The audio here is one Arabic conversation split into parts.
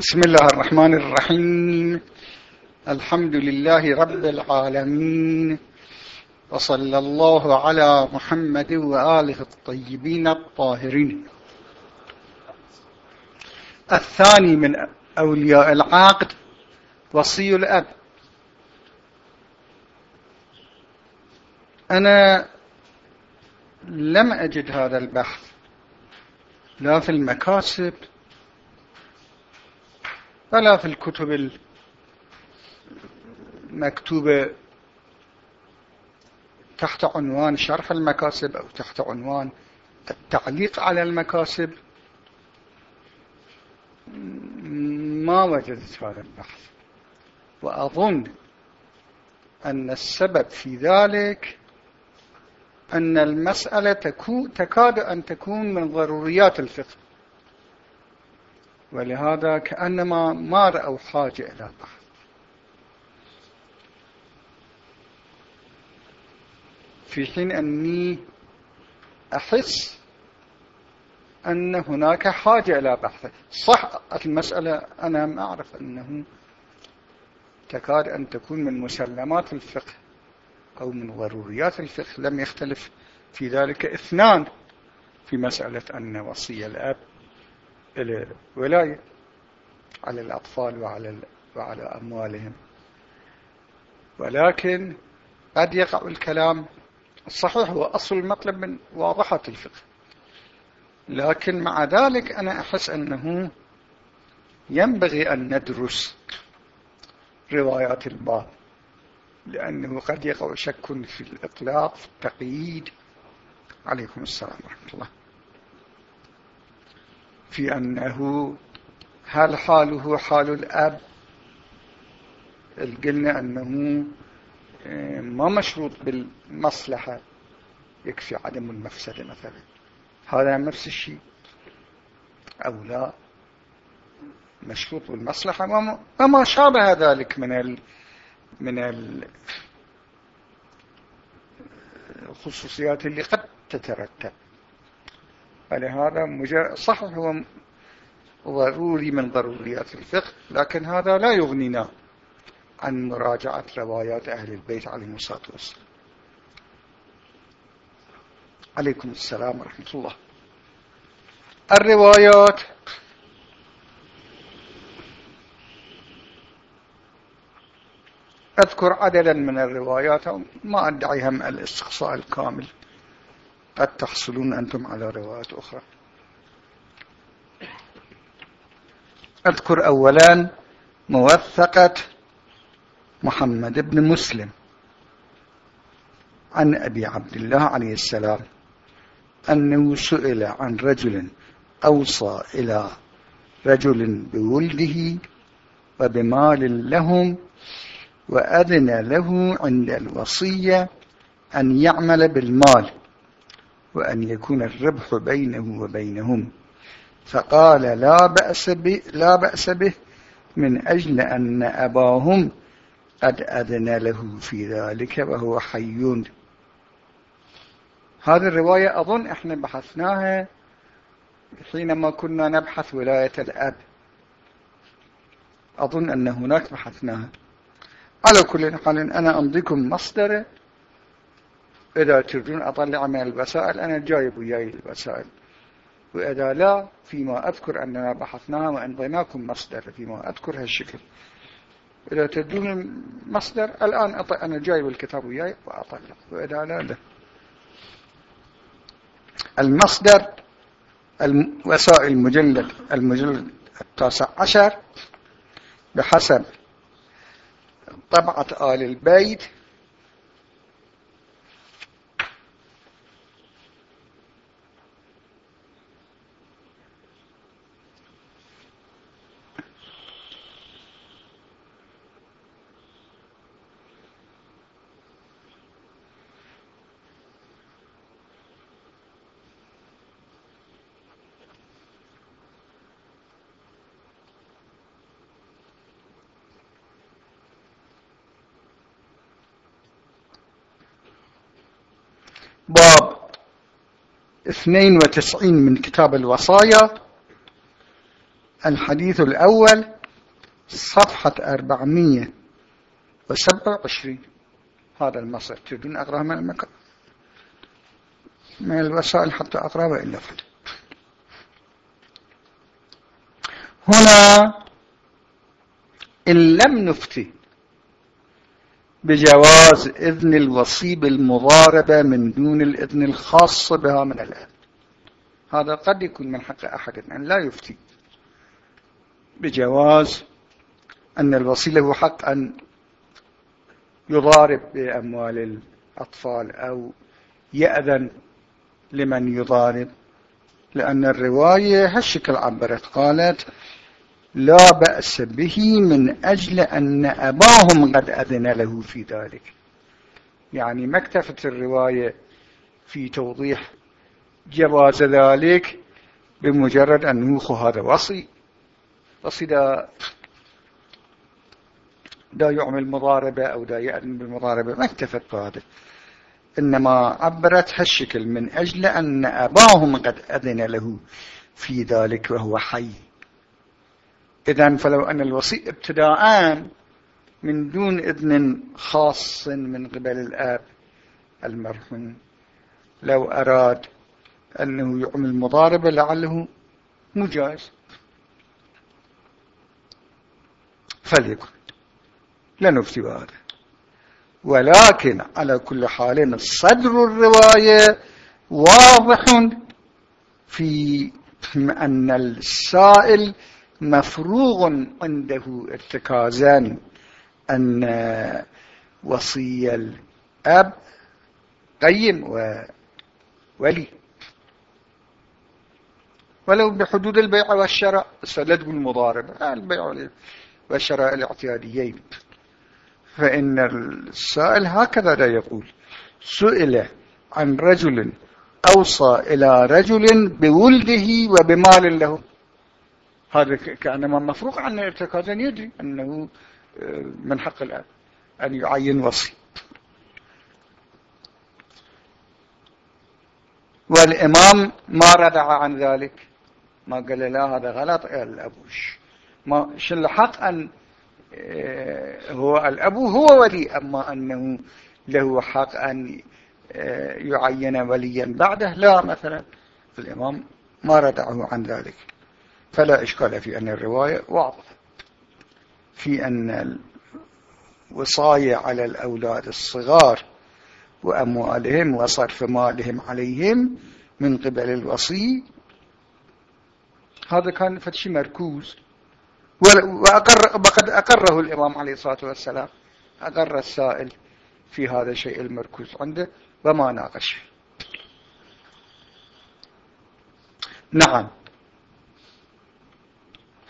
بسم الله الرحمن الرحيم. الحمد لله رب العالمين. وصلى الله على محمد وآله الطيبين الطاهرين. الثاني من أولياء العقد وصي الأب. أنا لم أجد هذا البحث لا في المكاسب ولا في الكتب المكتوبة تحت عنوان شرح المكاسب أو تحت عنوان التعليق على المكاسب. ما وجدت هذا البحث. وأظن أن السبب في ذلك أن المسألة تكاد أن تكون من ضروريات الفقه. ولهذا كأنما ما رأوا حاجة إلى بحث في حين أني أحس أن هناك حاجة إلى بحث صح المسألة أنا ما أعرف أنه تكاد أن تكون من مسلمات الفقه أو من ضروريات الفقه. لم يختلف في ذلك إثنان في مسألة أن وصي الأب الولاية على الأطفال وعلى, وعلى أموالهم. ولكن قد يقع الكلام الصحيح هو أصل المطلب من واضحة الفقه. لكن مع ذلك أنا أحس أنه ينبغي أن ندرس روايات الباب لأنه قد يقع شك في الإطلاق في التقييد. عليكم السلام ورحمة الله. في أنه هل حاله حال الأب؟ قلنا أنه آه، ما مشروط بالمصلحة يكفي عدم المفسدة مثلا. هذا نفس الشيء أو لا؟ مشروط بالمصلحة. وما شابه ذلك من ال من الخصوصيات اللي قد تترتب. فلهذا صح هو ضروري من ضروريات الفقه لكن هذا لا يغنينا عن مراجعة روايات أهل البيت عليهم الصلاة والسلام. عليكم السلام ورحمة الله. الروايات. أذكر عددا من الروايات ما أدعي هم الإستقصاء الكامل. قد تحصلون أنتم على روايات أخرى. أذكر أولا موثقة محمد بن مسلم عن أبي عبد الله عليه السلام أنه سئل عن رجل أوصى إلى رجل بولده وبمال لهم وأذن له عند الوصية أن يعمل بالمال وأن يكون الربح بينه وبينهم. فقال لا بأس لا بأس به من أجل أن أباهم قد أذن له في ذلك وهو حي هذه الرواية أظن إحنا بحثناها حينما كنا نبحث ولاية الأب. أظن أن هناك بحثناها. على كل حال أنا أمضيكم مصدر. إذا تريدون أطلع من الوسائل أنا جايب وياي الوسائل. وإذا لا فيما أذكر أننا بحثناها وأنضيناكم مصدر فيما أذكر هالشكل. إذا تدون مصدر الآن أنا جايب الكتاب وياي وأطلع وإذا لا لا. المصدر وسائل المجلد المجلد التاسع عشر بحسب طبعة آل البيت باب 92 من كتاب الوصايا. الحديث الأول صفحة 427 هذا المصر تريدون أقرأ من المكان. من الوسائل حتى أقرأ إلا فضل هنا إن لم نفتي بجواز إذن الوصي بالمضاربة من دون الإذن الخاص بها من الآن. هذا قد يكون من حق أحد أن لا يفتي. بجواز أن الوصي له حق أن يضارب بأموال الأطفال أو يأذن لمن يضارب. لأن الرواية هالشكل عبرت قالت لا بأس به من أجل أن أباهم قد أذن له في ذلك. يعني ما اكتفت الرواية في توضيح جواز ذلك بمجرد أنه هذا وصي. وصي دا, دا يعمل مضاربة أو دا يأذن بالمضاربة. ما اكتفت بهذا. إنما عبرت هالشكل من أجل أن أباهم قد أذن له في ذلك وهو حي. إذن فلو أن الوصي ابتداء من دون إذن خاص من قبل الآب المرحوم لو أراد أنه يعمل مضاربة لعله مجاز. فليكن. لا نفتي بهذا. ولكن على كل حال صدر الرواية واضح في أن السائل مفروغ عنده ارتكازا أن وصي الأب قيم وولي. ولو بحدود البيع والشراء سلد بالمضاربة البيع والشراء الاعتياديين. فإن السائل هكذا لا يقول. سئل عن رجل أوصى إلى رجل بولده وبمال له. هذا كأنما مفروق عن ارتكازا يدري أنه آه، من حق الآن أن يعين وصي والإمام ما ردع عن ذلك. ما قال لا هذا غلط. الأبوش. ما شو الحق أن آه، هو الأبو هو ولي أما أنه له حق أن آه، يعين وليا بعده. لا مثلا الإمام ما ردعه عن ذلك. فلا إشكال في أن الرواية واضحة في أن الوصاية على الأولاد الصغار وأموالهم وصرف مالهم عليهم من قبل الوصي. هذا كان فتشي مركوز. وأقر وقد أقره الإمام عليه الصلاة والسلام. أقر السائل في هذا الشيء المركوز عنده وما ناقش. نعم.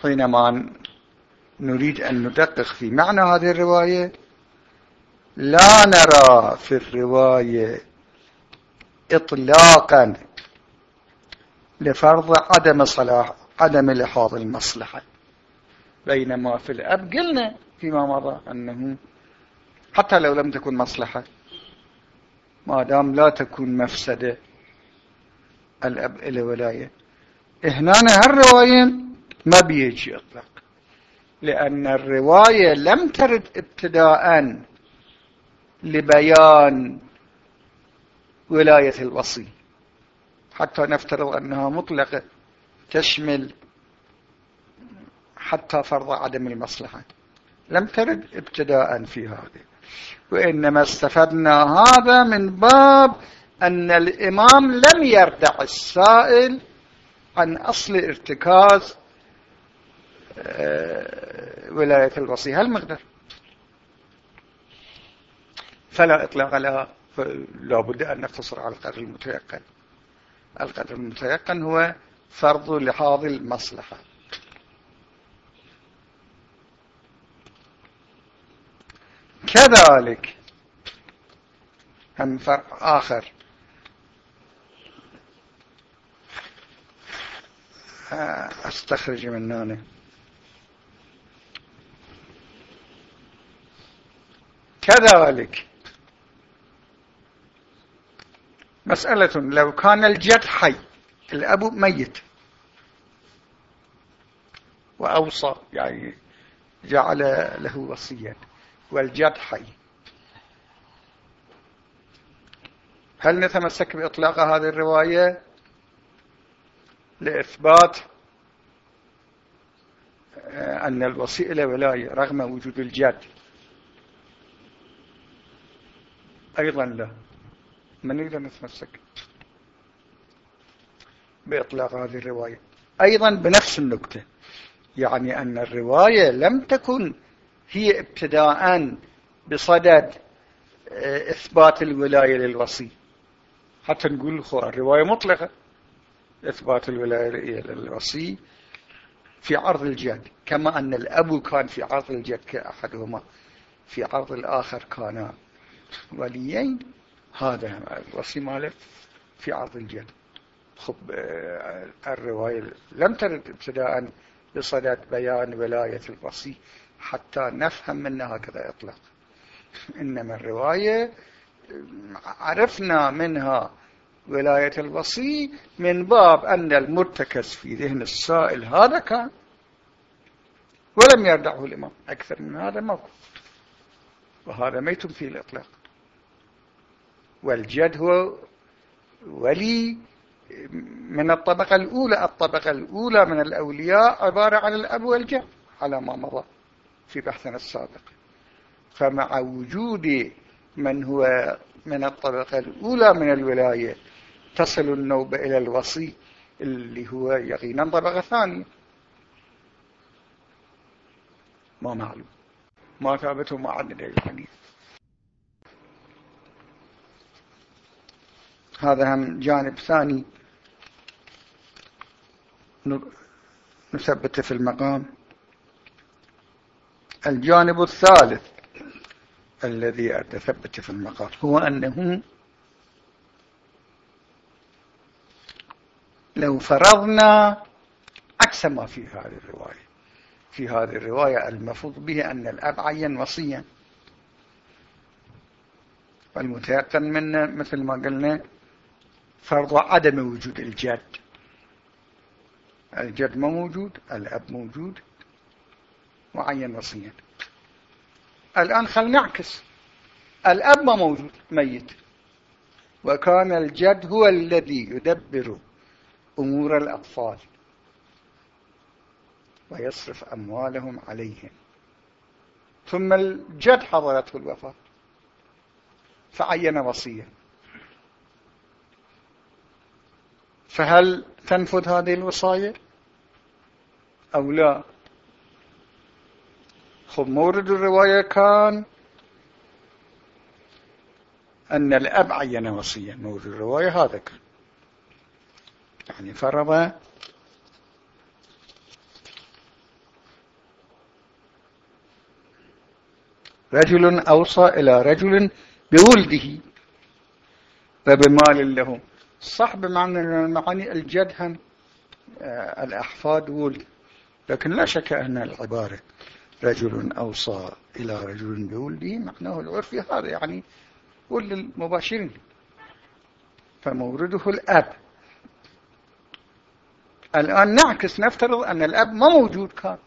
حينما نريد أن ندقق في معنى هذه الرواية لا نرى في الرواية إطلاقا لفرض عدم صلاح عدم لحاظ المصلحة بينما في الأب قلنا فيما مضى أنه حتى لو لم تكن مصلحة ما دام لا تكون مفسدة الأب إلى ولاية. هنا هالرواية ما بيجي إطلاق. لأن الرواية لم ترد ابتداء لبيان ولاية الوصي. حتى نفترض أنها مطلقة تشمل حتى فرض عدم المصلحة. لم ترد ابتداء في هذا وإنما استفدنا هذا من باب أن الإمام لم يردع السائل عن أصل ارتكاز ولاية الوصي. هالمقدر فلا إطلاق لها لا بد أن نقتصر على القدر المتيقن. القدر المتيقن هو فرض لحاظ المصلحة. كذلك هم فرق آخر. آه، أستخرج من هنا. كذلك. مسألة لو كان الجد حي الأب ميت. وأوصى يعني جعل له وصيا والجد حي. هل نتمسك بإطلاق هذه الرواية لإثبات آه، أن الوصي إلى ولاية رغم وجود الجد؟ أيضا لا. من نقدر نتمسك بإطلاق هذه الرواية. أيضا بنفس النكتة يعني أن الرواية لم تكن هي ابتداء بصدد آه، إثبات الولاية للوصي. حتى نقول الرواية مطلقة. إثبات الولاية للوصي في عرض الجد كما أن الأب كان في عرض الجد كأحدهما. في عرض الآخر كان وليين هذا الوصي ماله في عرض الجد. خب آه، الرواية لم ترد ابتداء بصدد بيان ولاية الوصي حتى نفهم منها هكذا إطلاق. إنما الرواية عرفنا منها ولاية الوصي من باب أن المرتكز في ذهن السائل هذا كان ولم يردعه الإمام. أكثر من هذا موقف وهذا ميت فيه الإطلاق. والجد هو ولي من الطبقة الأولى. الطبقة الأولى من الأولياء عبارة عن الأب والجد على ما مضى في بحثنا السابق. فمع وجود من هو من الطبقة الأولى من الولاية تصل النوبة إلى الوصي اللي هو يقينا طبقة ثانية. ما معلوم. ما ثابته ما عندنا الحديث هذا هم جانب ثاني. نثبته في المقام. الجانب الثالث الذي أتثبت في المقام هو أنه لو فرضنا عكس ما في هذه الرواية. في هذه الرواية المفروض به أن الأب عين وصيا. والمتيقن منه مثل ما قلنا فرض عدم وجود الجد. الجد ما موجود الأب موجود. وعين وصيا الآن خل نعكس. الأب ما موجود ميت. وكان الجد هو الذي يدبر أمور الأطفال. ويصرف أموالهم عليهم. ثم الجد حضرته الوفاة. فعين وصية. فهل تنفذ هذه الوصايا؟ أو لا؟ خب مورد الرواية كان أن الأب عين وصيا مورد الرواية هذا كان. يعني فرض رجل أوصى إلى رجل بولده وبمال له. صح بمعنى المعاني الجد هم آه، الأحفاد ولد لكن لا شك أن العبارة رجل أوصى إلى رجل بولده معناه العرفي هذا يعني ولد المباشرين. فمورده الأب. الآن نعكس نفترض أن الأب ما موجود كان.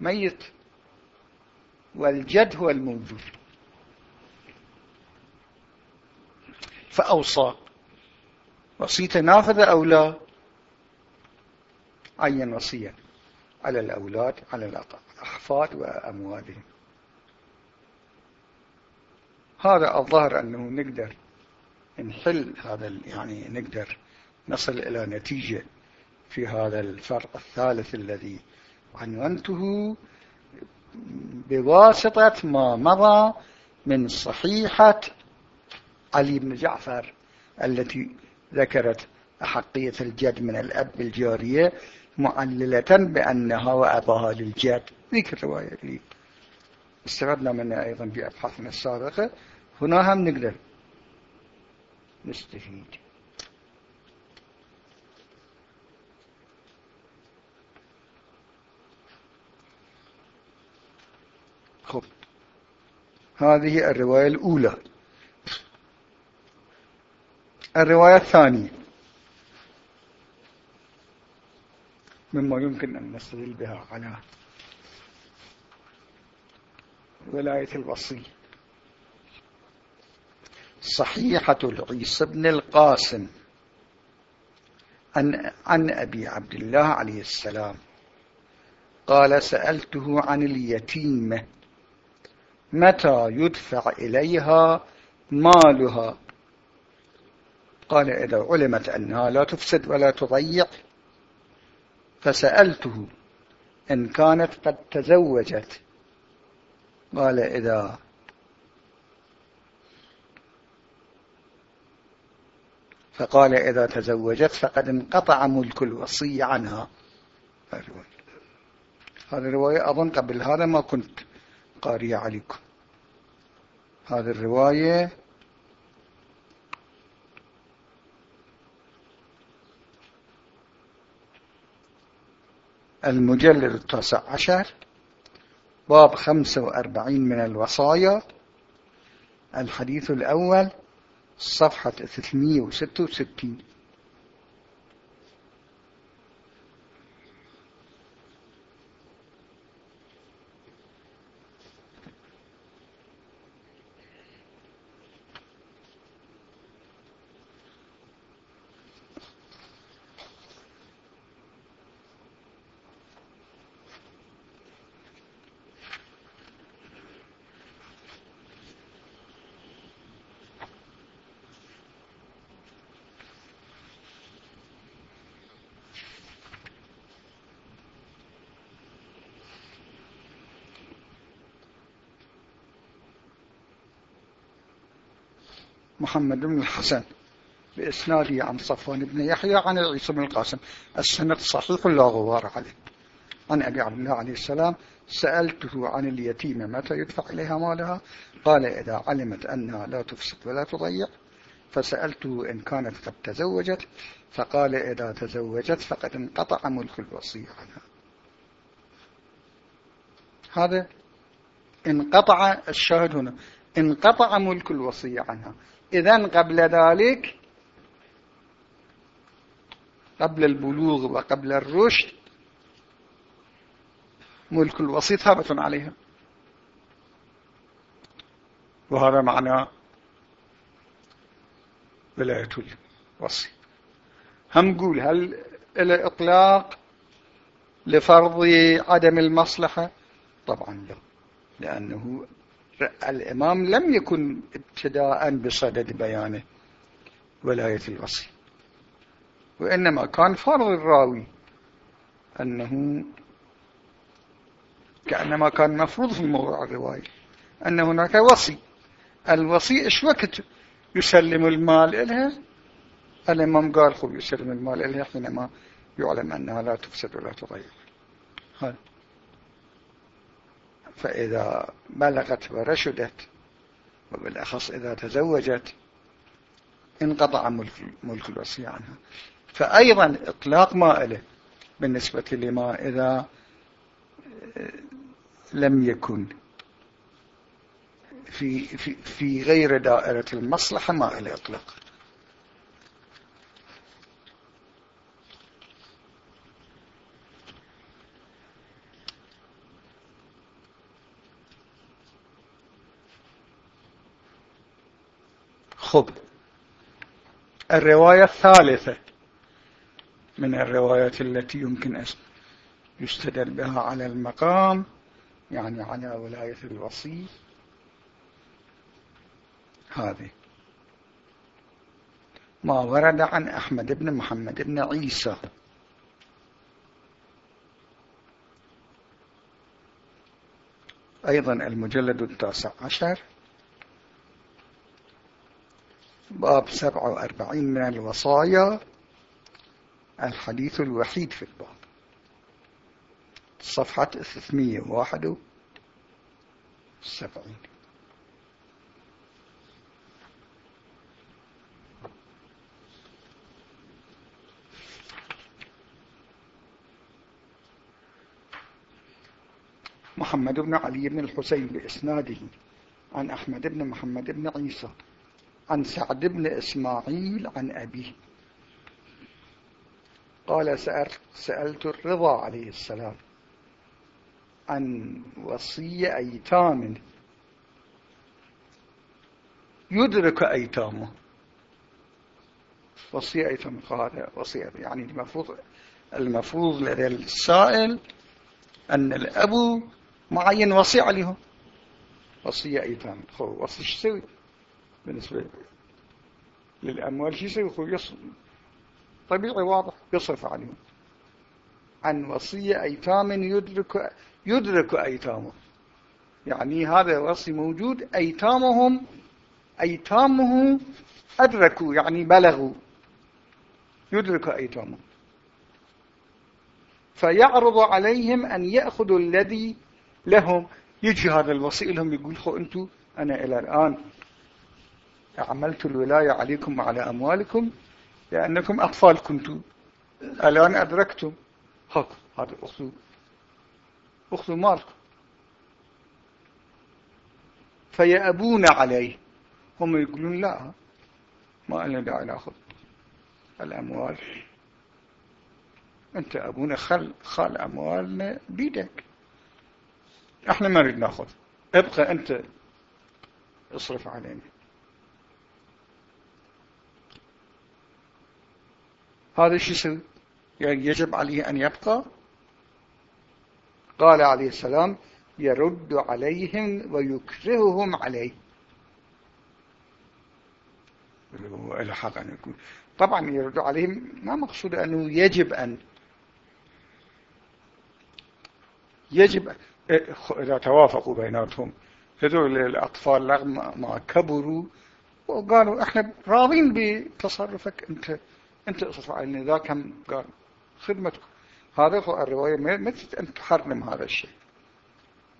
ميت. والجد هو الموجود فأوصى. وصيته نافذة أو لا؟ عين وصية على الأولاد على الأحفاد وأموالهم. هذا الظاهر أنه نقدر نحل هذا يعني نقدر نصل إلى نتيجة في هذا الفرق الثالث الذي عنونته بواسطة ما مضى من صحيحة علي بن جعفر التي ذكرت أحقية الجد من الأب الجارية معللة بأنها وأباها للجد. ذيك الرواية اللي استفدنا منها أيضا في أبحاثنا السابقة هنا هم نقدر نستفيد. خب هذه الرواية الأولى. الرواية الثانية. مما يمكن أن نستدل بها على ولاية الوصي. صحيحة العيسى بن القاسم عن, عن أبي عبد الله عليه السلام. قال سألته عن اليتيمة. متى يدفع إليها مالها؟ قال إذا علمت أنها لا تفسد ولا تضيع فسألته إن كانت قد تزوجت. قال إذا فقال إذا تزوجت فقد انقطع ملك الوصي عنها. هذه الرواية أظن قبل هذا ما كنت قارية عليكم. هذه الرواية المجلد التاسع عشر باب خمسة وأربعين من الوصايا الحديث الأول صفحة 366 محمد بن الحسن بإسناده عن صفوان بن يحيى عن عيسى بن القاسم. السند صحيح لا غبار عليه. عن أبي عبد الله عليه السلام سألته عن اليتيمة متى يدفع إليها مالها؟ قال إذا علمت أنها لا تفسد ولا تضيع. فسألته إن كانت قد تزوجت فقال إذا تزوجت فقد انقطع ملك الوصي عنها. هذا انقطع الشاهد هنا. انقطع ملك الوصي عنها. إذن قبل ذلك قبل البلوغ وقبل الرشد ملك الوصي ثابت عليها. وهذا معنى ولاية الوصي هم نقول هل الإطلاق لفرض عدم المصلحة؟ طبعا لا لأنه الإمام لم يكن ابتداء بصدد بيانه ولاية الوصي. وإنما كان فرض الراوي أنه كأنما كان مفروض في موضوع الرواية أن هناك وصي. الوصي إيش وقت يسلم المال إلها الإمام قال خب يسلم المال إلها حينما يعلم أنها لا تفسد ولا تضيع. هذا فإذا بلغت ورشدت وبالأخص إذا تزوجت انقطع ملك, ملك الوصي عنها. فأيضا إطلاق ما إله بالنسبة لما إذا لم يكن في, في, في غير دائرة المصلحة ما إله إطلاق خب الرواية الثالثة من الروايات التي يمكن أن يستدل بها على المقام يعني على ولاية الوصي. هذه. ما ورد عن أحمد بن محمد بن عيسى. أيضا المجلد التاسع عشر. باب 47 من الوصايا الحديث الوحيد في الباب. صفحة 371 محمد بن علي بن الحسين بإسناده عن أحمد بن محمد بن عيسى عن سعد بن إسماعيل عن أبيه قال سألت الرضا عليه السلام عن وصية أيتام. يدرك أيتامه. وصية أيتام هذا وصية يعني المفروض المفروض لدى السائل أن الأب معين وصي عليهم وصية أيتام. وصي شو بالنسبة للأموال شو يسوي طبيعي واضح. يصرف عليهم. عن وصية أيتام يدرك يدرك أيتامه. يعني هذا الوصي موجود أيتامهم أيتامه أدركوا يعني بلغوا. يدرك أيتامه. فيعرض عليهم أن يأخذوا الذي لهم. يجي هذا الوصي لهم يقول خو أنتم أنا إلى الآن عملت الولاية عليكم وعلى أموالكم لأنكم أطفال كنتم. الآن أدركتم. هاك هذا أخذوا أخذوا مالكم. فيأبون عليه. هم يقولون لا ما لنا داعي نأخذ الأموال. أنت أبونا خل خال أموالنا بيدك. إحنا ما نريد نأخذ. ابقى أنت اصرف علينا. هذا شو يسوي يعني يجب عليه أن يبقى. قال عليه السلام يرد عليهم ويكرههم عليه. إلى حق أن يكون. طبعا يرد عليهم ما مقصود أنه يجب أن يجب إذا توافقوا بيناتهم هذول الأطفال رغم ما كبروا وقالوا إحنا راضين بتصرفك أنت. أنت اصرف علينا ذا كم قال خدمتكم هذا الرواية ما أن تحرم هذا الشيء.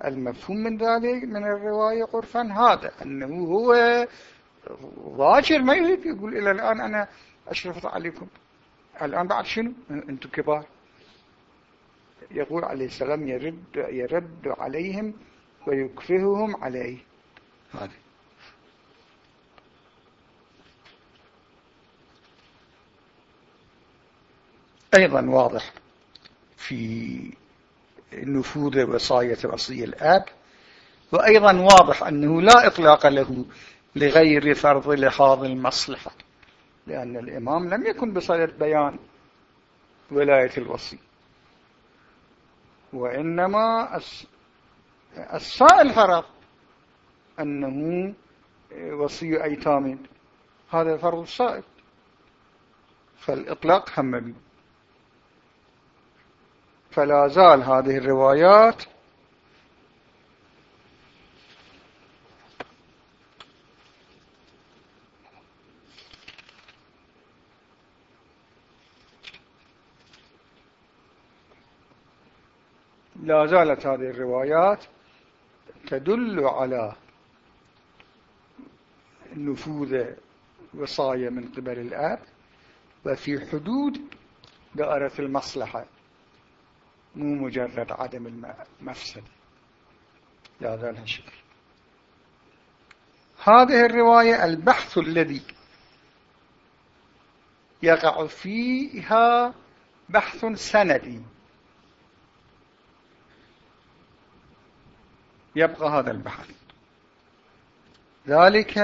المفهوم من ذلك من الرواية عرفا هذا أنه هو ضاجر ما يريد يقول إلى الآن أنا أشرفت عليكم. الآن بعد شنو؟ أنتم كبار. يقول عليه السلام يرد, يرد عليهم ويكفههم عليه. هذا أيضا واضح في نفوذ وصاية وصي الآب وأيضا واضح أنه لا إطلاق له لغير فرض لحاظ المصلحة لأن الإمام لم يكن بصدد بيان ولاية الوصي. وإنما السائل فرض أنه وصي أيتام هذا فرض السائل فالإطلاق هم به فلا زال هذه الروايات. لا زالت هذه الروايات تدل على نفوذ وصايا من قبل الآب وفي حدود دائرة المصلحة. مو مجرد عدم المفسد. لهذا الشكل هذه الرواية البحث الذي يقع فيها بحث سندي. يبقى هذا البحث. ذلك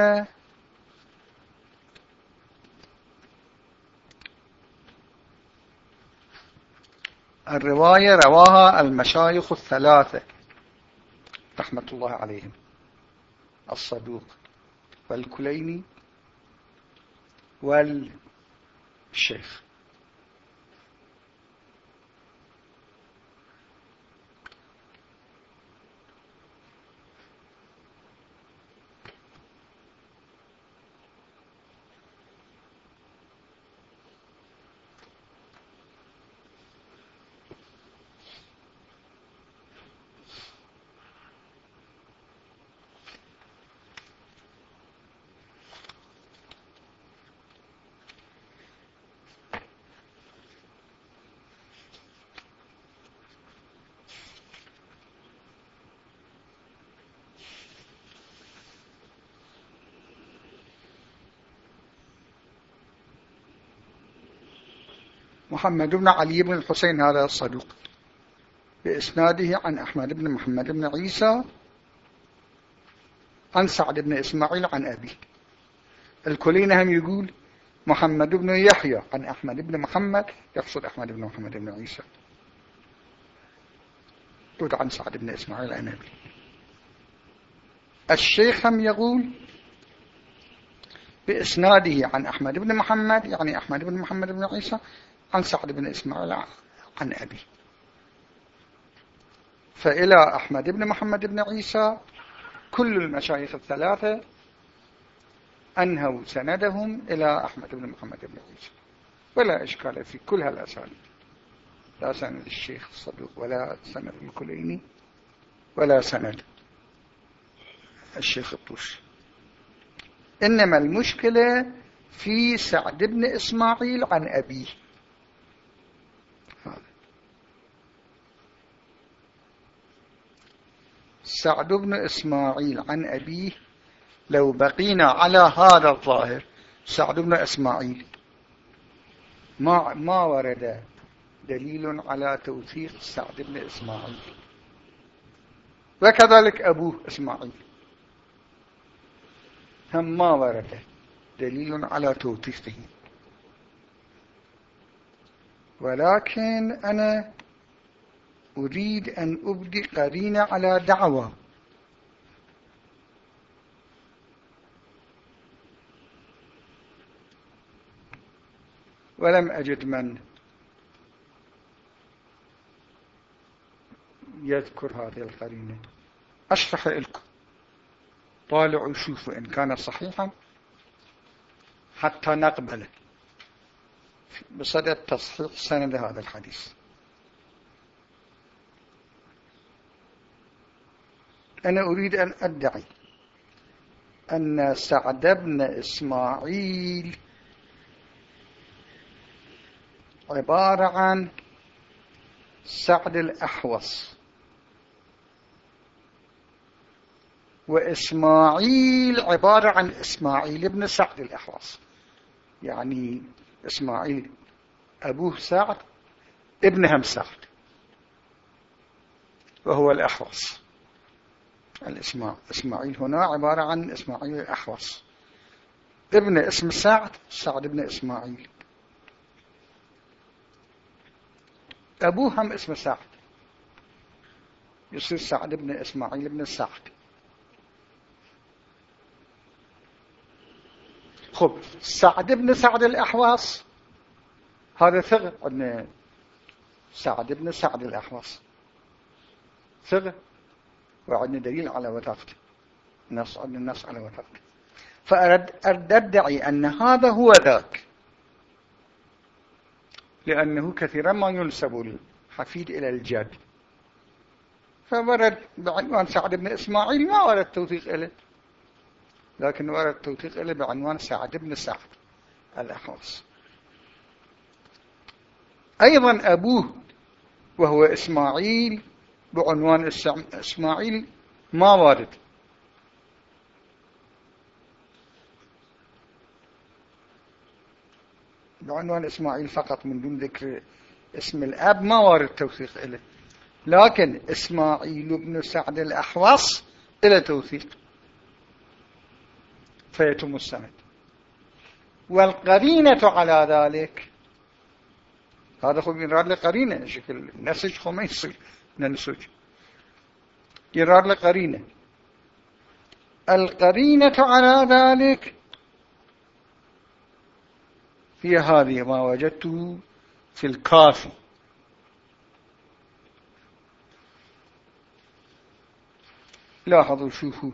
الرواية رواها المشايخ الثلاثة رحمة الله عليهم. الصدوق والكليني والشيخ. محمد بن علي بن الحسين هذا الصدوق. بإسناده عن أحمد بن محمد بن عيسى عن سعد بن إسماعيل عن أبي. الكلين هم يقول محمد بن يحيى عن أحمد بن محمد يقصد أحمد بن محمد بن عيسى. يقول عن سعد بن إسماعيل عن أبي. الشيخ هم يقول بإسناده عن أحمد بن محمد يعني أحمد بن محمد بن عيسى عن سعد بن إسماعيل عن أبي. فإلى أحمد بن محمد بن عيسى كل المشايخ الثلاثة أنهوا سندهم إلى أحمد بن محمد بن عيسى. ولا إشكال في كل هالأسانيد. لا سند الشيخ الصدوق ولا سند الكليني ولا سند الشيخ الطوسي. إنما المشكلة في سعد بن إسماعيل عن أبيه. سعد بن إسماعيل عن أبيه لو بقينا على هذا الظاهر سعد بن إسماعيل. ما, ما ورد دليل على توثيق سعد بن إسماعيل. وكذلك أبوه إسماعيل. هم ما ورد دليل على توثيقه. ولكن أنا أريد أن أبدي قرينة على دعوة. ولم أجد من يذكر هذه القرينة. أشرح لكم. طالعوا شوفوا إن كان صحيحا حتى نقبله بصدد تصحيح سند هذا الحديث. أنا أريد أن أدعي أن سعد بن إسماعيل عبارة عن سعد الأحوص وإسماعيل عبارة عن إسماعيل ابن سعد الأحوص. يعني إسماعيل أبوه سعد ابنهم سعد وهو الأحوص. الإسماعيل إسماعيل هنا عبارة عن إسماعيل الأحوص ابن اسم سعد سعد ابن إسماعيل. أبوه هم اسم سعد. يصير سعد ابن إسماعيل ابن سعد. خب سعد ابن سعد الأحواص هذا ثغر عندنا سعد ابن سعد الأحواص ثغر. وعندنا دليل على وثاقته نص عندنا النص على وثاقته فأرد أدعي أن هذا هو ذاك. لأنه كثيرا ما ينسب الحفيد إلى الجد فورد بعنوان سعد بن إسماعيل ما ورد توثيق إليه. لكن ورد توثيق إليه بعنوان سعد بن سعد الأحوص أيضا أبوه وهو إسماعيل بعنوان إسماعيل ما وارد. بعنوان إسماعيل فقط من دون ذكر اسم الأب ما وارد توثيق إليه. لكن إسماعيل بن سعد الأحوص إلى توثيق. فيتم السند. والقرينة على ذلك. هذا خب يراد لقرينة شكل نسج خو يصير ننسج يراد لقرينة. القرينة على ذلك هي هذه ما وجدته في الكافي. لاحظوا شوفوا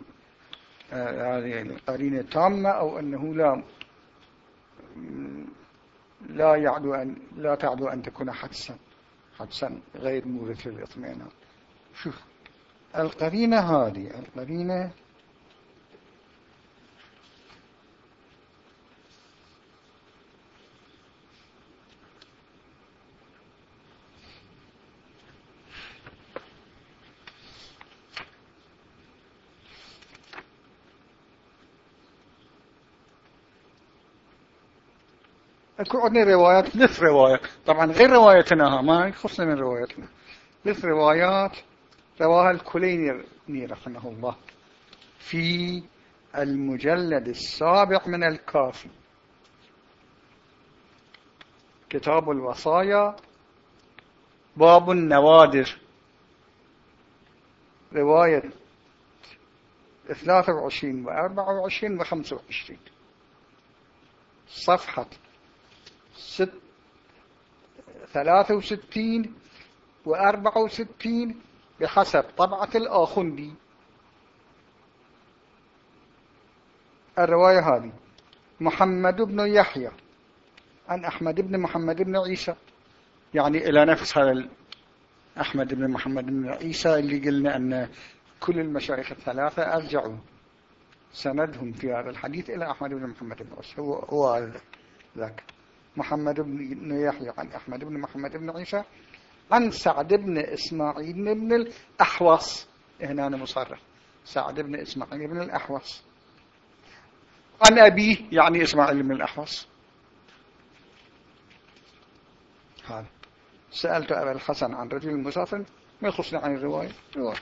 آه، هذه القرينة تامة أو أنه لا لا يعدو أن لا تعدو أن تكون حدسا حدسا غير مورث للإطمئنان شوف القرينة هذه القرينة اكو عندنا روايات ثلاث روايات طبعا غير روايتنا ما يخصنا من روايتنا ثلاث روايات رواها الكليني رحمه الله. في المجلد السابع من الكافي كتاب الوصايا باب النوادر. رواية 23 و 24 و 25 صفحة ست ثلاثة وستين وأربعة وستين بحسب طبعة الآخندي الرواية هذه. محمد بن يحيى. عن أحمد بن محمد بن عيسى. يعني إلى نفس هذا أحمد بن محمد بن عيسى اللي قلنا أن كل المشايخ الثلاثة أرجعوا سندهم في هذا الحديث إلى أحمد بن محمد بن عيسى. هو, هو ذاك. محمد بن يحيى عن أحمد بن محمد بن عيسى عن سعد بن إسماعيل بن الأحوص. هنا أنا مصرح. سعد بن إسماعيل بن الأحوص. عن أبيه يعني إسماعيل بن الأحوص. هذا. سألت أبا الحسن عن رجل مسافر ما يخصني عن الرواية؟ رواية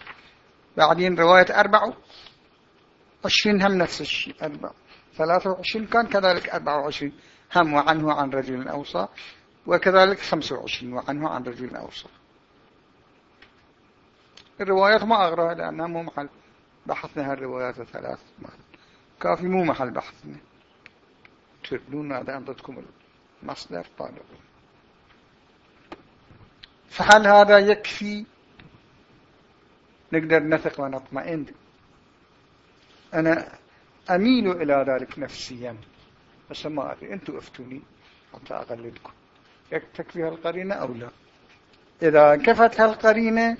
بعدين رواية أربعة عشرين هم نفس الشيء أربعة ثلاثة وعشرين كان كذلك أربعة وعشرين. هم وعنه عن رجل أوصى وكذلك خمسة وعشرين وعنه عن رجل أوصى. الروايات ما أغراها لأنها مو محل بحثنا هالروايات الثلاث كافي مو محل بحثنا تردون ماذا عندكم المصدر؟ طالبون فهل هذا يكفي؟ نقدر نثق ونطمئن. أنا أميل إلى ذلك نفسيا. بس ما أدري أنتوا أفتوني حتى أقلدكم. تكفي هالقرينة أو لا؟ إذا كفت هالقرينة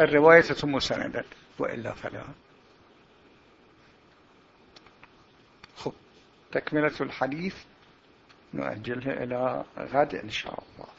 الرواية تتم سندا وإلا فلا. خب تكملة الحديث نؤجلها إلى غد إن شاء الله.